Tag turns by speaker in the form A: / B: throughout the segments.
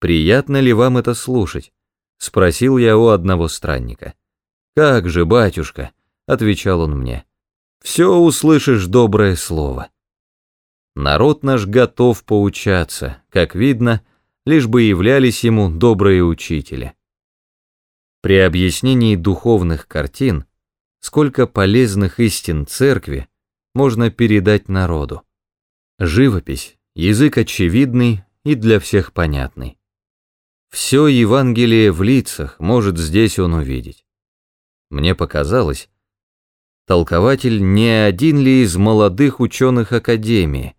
A: «Приятно ли вам это слушать?» — спросил я у одного странника. «Как же, батюшка», — отвечал он мне, — «все услышишь доброе слово». Народ наш готов поучаться, как видно, лишь бы являлись ему добрые учители. При объяснении духовных картин, сколько полезных истин церкви можно передать народу. Живопись, язык очевидный и для всех понятный. Все Евангелие в лицах может здесь он увидеть. Мне показалось, толкователь не один ли из молодых ученых Академии,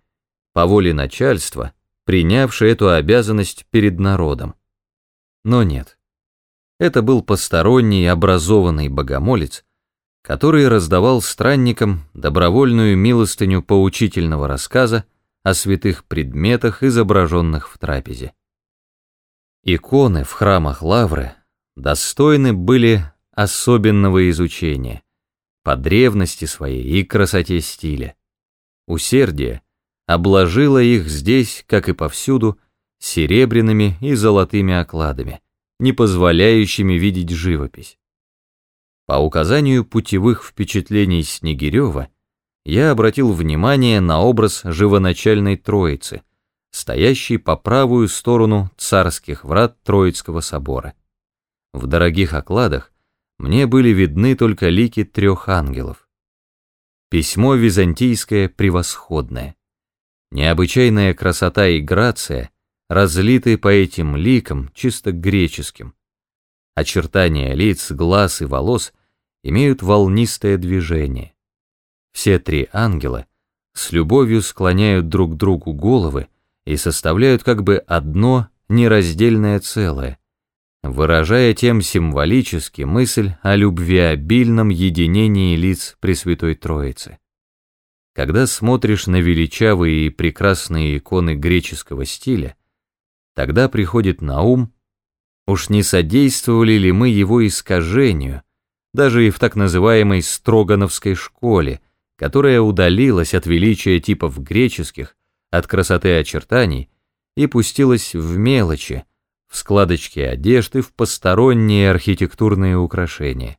A: по воле начальства, принявший эту обязанность перед народом. Но нет. Это был посторонний образованный богомолец, который раздавал странникам добровольную милостыню поучительного рассказа о святых предметах, изображенных в трапезе. Иконы в храмах Лавры достойны были особенного изучения, по древности своей и красоте стиля. Усердие обложило их здесь, как и повсюду, серебряными и золотыми окладами, не позволяющими видеть живопись. По указанию путевых впечатлений Снегирева я обратил внимание на образ живоначальной Троицы, стоящей по правую сторону царских врат Троицкого собора. В дорогих окладах мне были видны только лики трех ангелов. Письмо византийское превосходное. Необычайная красота и грация разлиты по этим ликам чисто греческим. Очертания лиц, глаз и волос имеют волнистое движение. Все три ангела с любовью склоняют друг другу головы и составляют как бы одно нераздельное целое, выражая тем символически мысль о любвеобильном единении лиц Пресвятой Троицы. Когда смотришь на величавые и прекрасные иконы греческого стиля, тогда приходит на ум, уж не содействовали ли мы его искажению, даже и в так называемой Строгановской школе, которая удалилась от величия типов греческих, от красоты очертаний и пустилась в мелочи, в складочки одежды, в посторонние архитектурные украшения.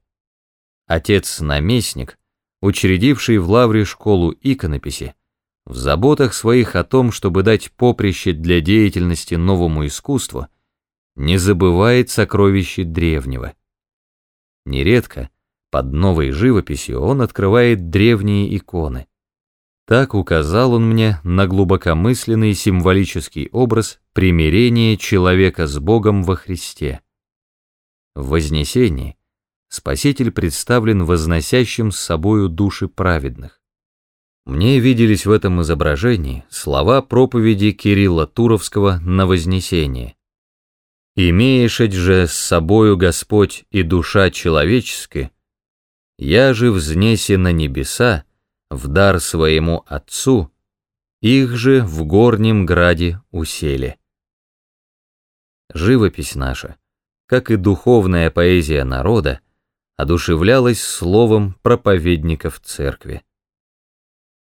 A: Отец-наместник, учредивший в Лавре школу иконописи, в заботах своих о том, чтобы дать поприще для деятельности новому искусству, не забывает сокровища древнего. Нередко под новой живописью он открывает древние иконы. Так указал он мне на глубокомысленный символический образ примирения человека с Богом во Христе. В Вознесении Спаситель представлен возносящим с собою души праведных. Мне виделись в этом изображении слова проповеди Кирилла Туровского на Вознесение. «Имеешить же с собою Господь и душа человеческая, я же взнесе на небеса, в дар своему Отцу, их же в горнем граде усели». Живопись наша, как и духовная поэзия народа, одушевлялась словом проповедников церкви.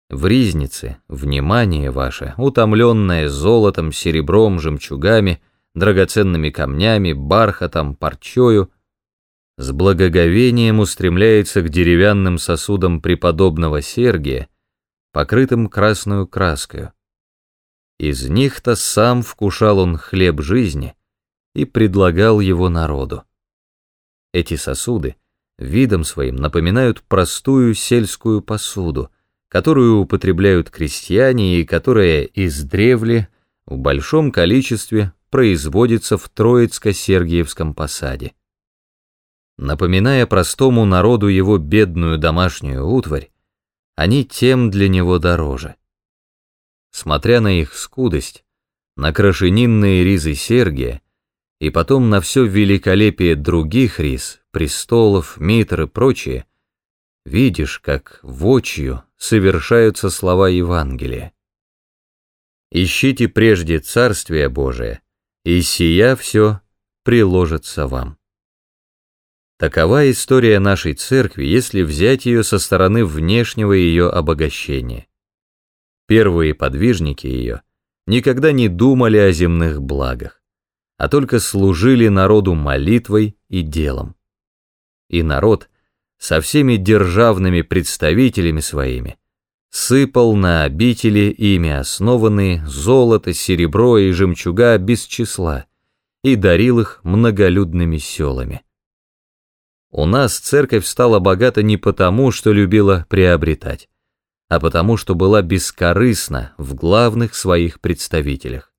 A: В ризнице внимание ваше, утомленное золотом, серебром, жемчугами, драгоценными камнями, бархатом, парчою, с благоговением устремляется к деревянным сосудам преподобного Сергия, покрытым красную краскою. Из них-то сам вкушал он хлеб жизни и предлагал его народу. Эти сосуды — видом своим напоминают простую сельскую посуду, которую употребляют крестьяне и которая издревле в большом количестве производится в Троицко-Сергиевском посаде. Напоминая простому народу его бедную домашнюю утварь, они тем для него дороже. Смотря на их скудость, на крашенинные ризы Сергия и потом на все великолепие других риз, престолов, митр и прочее, видишь, как вочью совершаются слова Евангелия. Ищите прежде Царствие Божие, и сия все приложится вам. Такова история нашей церкви, если взять ее со стороны внешнего ее обогащения. Первые подвижники ее никогда не думали о земных благах. а только служили народу молитвой и делом. И народ со всеми державными представителями своими сыпал на обители ими основанные золото, серебро и жемчуга без числа и дарил их многолюдными селами. У нас церковь стала богата не потому, что любила приобретать, а потому, что была бескорыстна в главных своих представителях.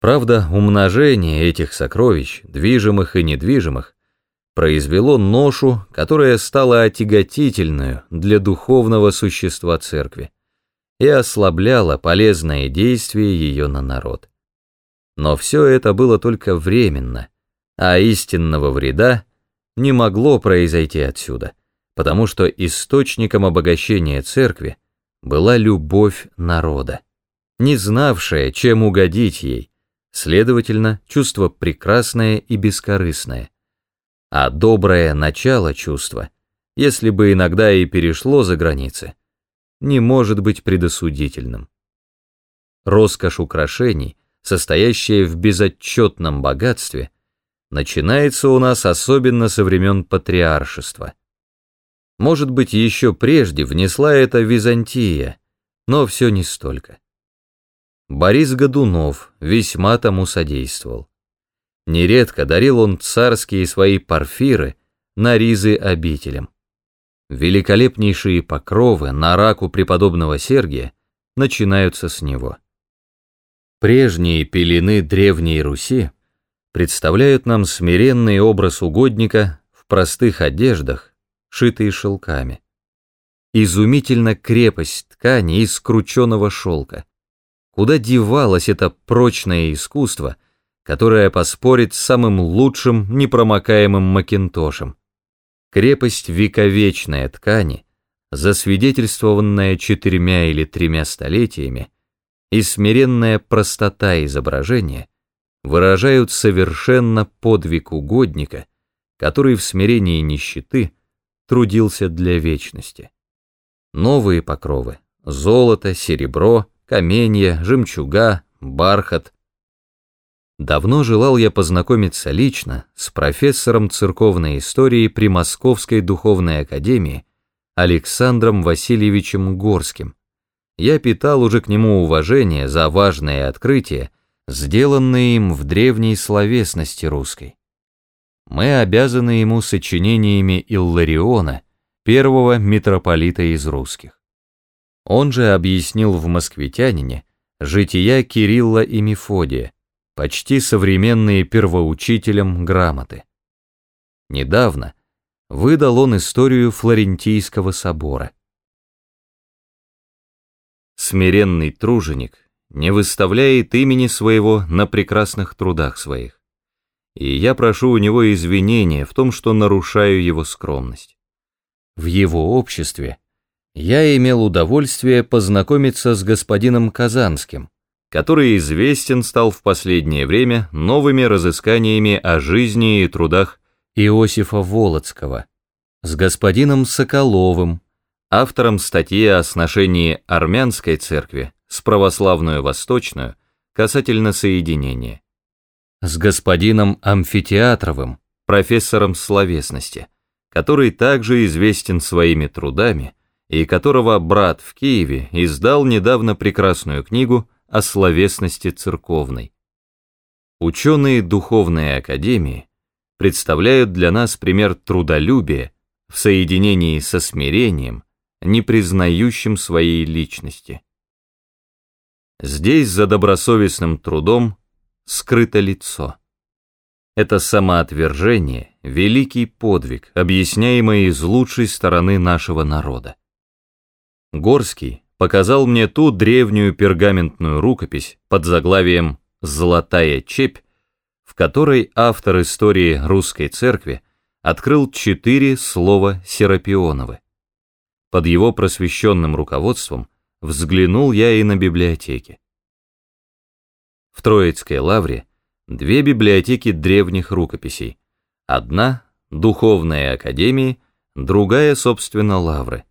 A: Правда, умножение этих сокровищ, движимых и недвижимых, произвело ношу, которая стала отяготительную для духовного существа церкви и ослабляла полезное действие ее на народ. Но все это было только временно, а истинного вреда не могло произойти отсюда, потому что источником обогащения церкви была любовь народа, не знавшая, чем угодить ей, следовательно, чувство прекрасное и бескорыстное. А доброе начало чувства, если бы иногда и перешло за границы, не может быть предосудительным. Роскошь украшений, состоящая в безотчетном богатстве, начинается у нас особенно со времен патриаршества. Может быть, еще прежде внесла это Византия, но все не столько. Борис Годунов весьма тому содействовал. Нередко дарил он царские свои парфиры на ризы обителям. Великолепнейшие покровы на раку преподобного Сергия начинаются с него. Прежние пелены Древней Руси представляют нам смиренный образ угодника в простых одеждах, шитые шелками. Изумительна крепость ткани из скрученного шелка. Куда девалось это прочное искусство, которое поспорит с самым лучшим непромокаемым макинтошем? Крепость вековечной ткани, засвидетельствованная четырьмя или тремя столетиями, и смиренная простота изображения выражают совершенно подвиг угодника, который в смирении нищеты трудился для вечности. Новые покровы — золото, серебро — каменья, жемчуга, бархат. Давно желал я познакомиться лично с профессором церковной истории при Московской духовной академии Александром Васильевичем Горским. Я питал уже к нему уважение за важные открытия, сделанные им в древней словесности русской. Мы обязаны ему сочинениями Иллариона, первого митрополита из русских. Он же объяснил в «Москвитянине» жития Кирилла и Мефодия, почти современные первоучителям грамоты. Недавно выдал он историю Флорентийского собора. Смиренный труженик не выставляет имени своего на прекрасных трудах своих, и я прошу у него извинения в том, что нарушаю его скромность. В его обществе я имел удовольствие познакомиться с господином Казанским, который известен стал в последнее время новыми разысканиями о жизни и трудах Иосифа Волоцкого, с господином Соколовым, автором статьи о сношении армянской церкви с православную восточную касательно соединения, с господином Амфитеатровым, профессором словесности, который также известен своими трудами, и которого брат в Киеве издал недавно прекрасную книгу о словесности церковной. Ученые Духовной Академии представляют для нас пример трудолюбия в соединении со смирением, не признающим своей личности. Здесь за добросовестным трудом скрыто лицо. Это самоотвержение, великий подвиг, объясняемый из лучшей стороны нашего народа. Горский показал мне ту древнюю пергаментную рукопись под заглавием «Золотая чепь», в которой автор истории русской церкви открыл четыре слова Серапионовы. Под его просвещенным руководством взглянул я и на библиотеки. В Троицкой лавре две библиотеки древних рукописей. Одна — Духовная академия, другая, собственно, лавры.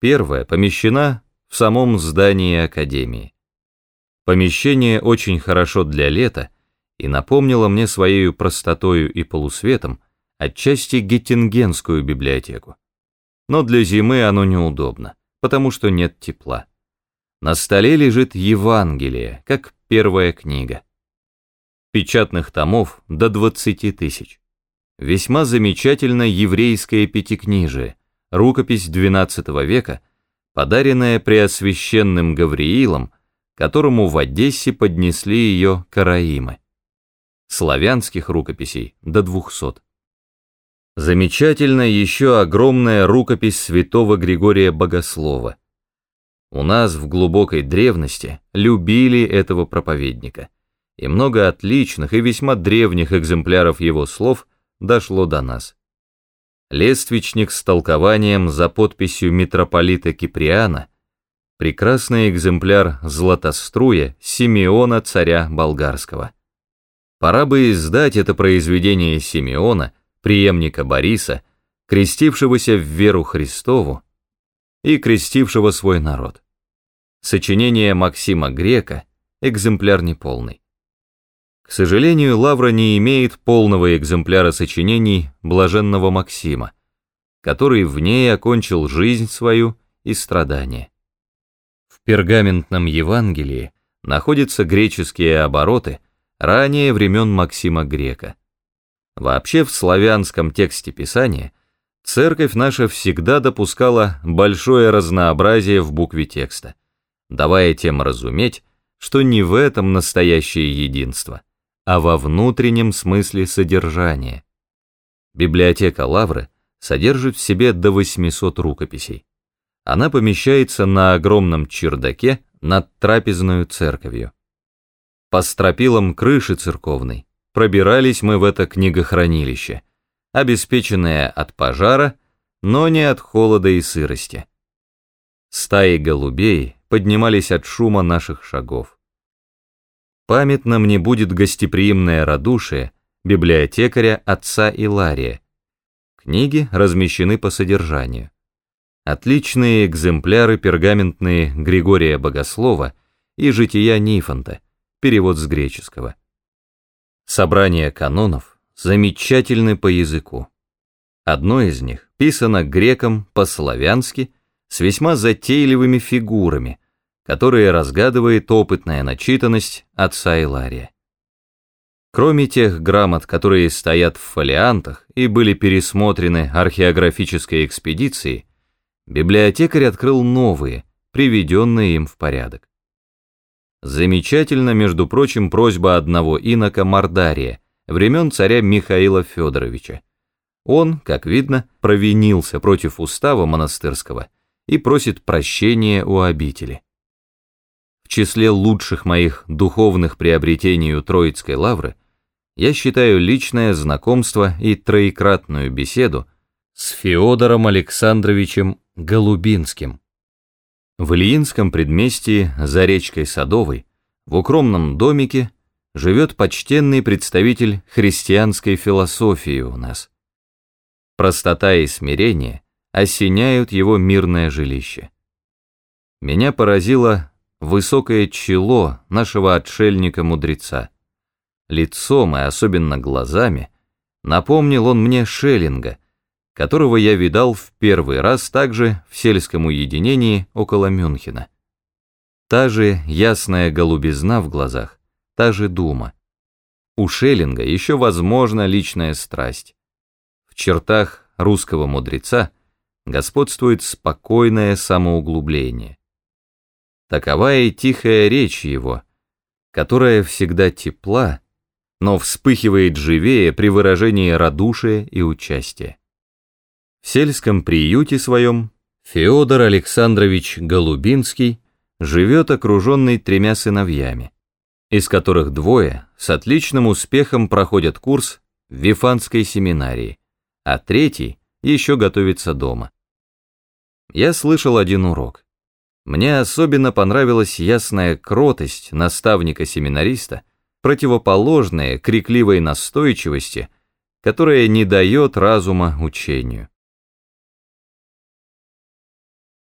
A: Первая помещена в самом здании Академии. Помещение очень хорошо для лета и напомнило мне своей простотою и полусветом отчасти Геттингенскую библиотеку. Но для зимы оно неудобно, потому что нет тепла. На столе лежит Евангелие, как первая книга. Печатных томов до 20 тысяч. Весьма замечательно еврейское пятикнижие, рукопись XII века, подаренная Преосвященным Гавриилом, которому в Одессе поднесли ее караимы. Славянских рукописей до 200. Замечательна еще огромная рукопись святого Григория Богослова. У нас в глубокой древности любили этого проповедника, и много отличных и весьма древних экземпляров его слов дошло до нас. Лествичник с толкованием за подписью митрополита Киприана, прекрасный экземпляр Златоструя Симеона царя болгарского. Пора бы издать это произведение Симеона, преемника Бориса, крестившегося в веру Христову и крестившего свой народ. Сочинение Максима Грека, экземпляр неполный. К сожалению, Лавра не имеет полного экземпляра сочинений блаженного Максима, который в ней окончил жизнь свою и страдания. В пергаментном Евангелии находятся греческие обороты ранее времен Максима Грека. Вообще в славянском тексте Писания церковь наша всегда допускала большое разнообразие в букве текста, давая тем разуметь, что не в этом настоящее единство, а во внутреннем смысле содержания. Библиотека Лавры содержит в себе до 800 рукописей. Она помещается на огромном чердаке над трапезную церковью. По стропилам крыши церковной пробирались мы в это книгохранилище, обеспеченное от пожара, но не от холода и сырости. Стаи голубей поднимались от шума наших шагов. Памятно мне будет гостеприимное радушие библиотекаря отца Илария. Книги размещены по содержанию. Отличные экземпляры пергаментные Григория Богослова и жития Нифонта, перевод с греческого. Собрание канонов замечательны по языку. Одно из них писано греком по-славянски с весьма затейливыми фигурами, которые разгадывает опытная начитанность отца Илария. Кроме тех грамот, которые стоят в фолиантах и были пересмотрены археографической экспедицией, библиотекарь открыл новые, приведенные им в порядок. Замечательно, между прочим, просьба одного инока Мордария, времен царя Михаила Федоровича. Он, как видно, провинился против устава монастырского и просит прощения у обители. В числе лучших моих духовных приобретений у Троицкой лавры я считаю личное знакомство и троекратную беседу с Феодором Александровичем Голубинским. В Ильинском предместье за речкой Садовой, в укромном домике, живет почтенный представитель христианской философии у нас. Простота и смирение осеняют его мирное жилище. Меня поразило высокое чело нашего отшельника-мудреца. Лицом и особенно глазами напомнил он мне Шеллинга — которого я видал в первый раз также в сельском уединении около Мюнхена. Та же ясная голубизна в глазах, та же дума. У Шеллинга еще возможна личная страсть. В чертах русского мудреца господствует спокойное самоуглубление. Такова и тихая речь его, которая всегда тепла, но вспыхивает живее при выражении радушия и участия. В сельском приюте своем Феодор Александрович Голубинский живет окруженный тремя сыновьями, из которых двое с отличным успехом проходят курс в Вифанской семинарии, а третий еще готовится дома. Я слышал один урок. Мне особенно понравилась ясная кротость наставника-семинариста, противоположная крикливой настойчивости, которая не дает разума учению.